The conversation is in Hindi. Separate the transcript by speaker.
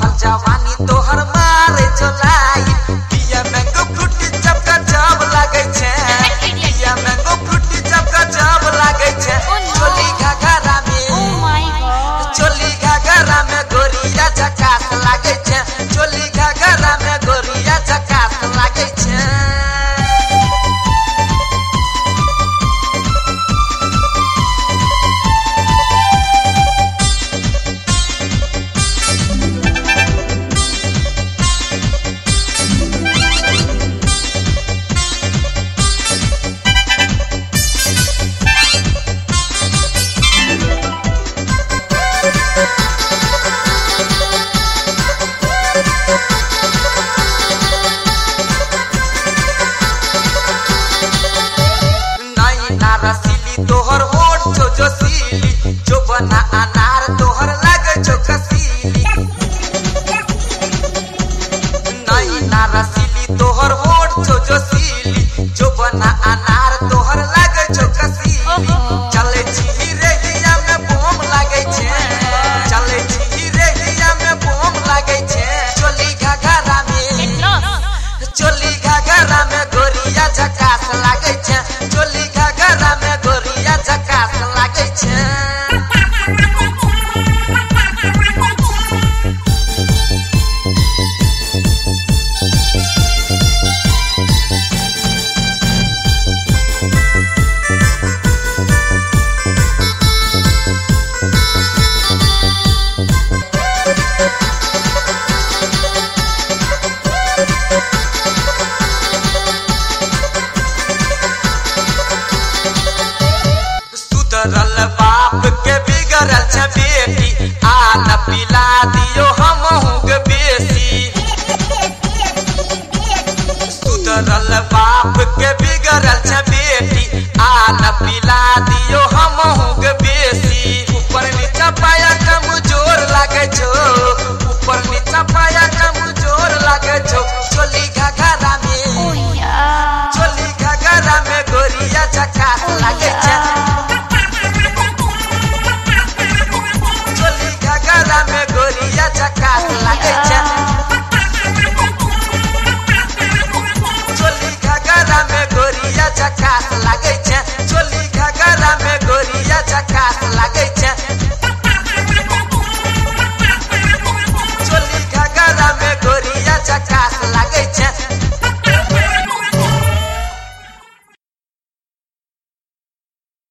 Speaker 1: 上交万民多。बिगड़ल बाप के बिगड़ल छ बेटी। आ न पिला दियो हम बेसी। ऊपर नीचा पाया cha cha cha la gecha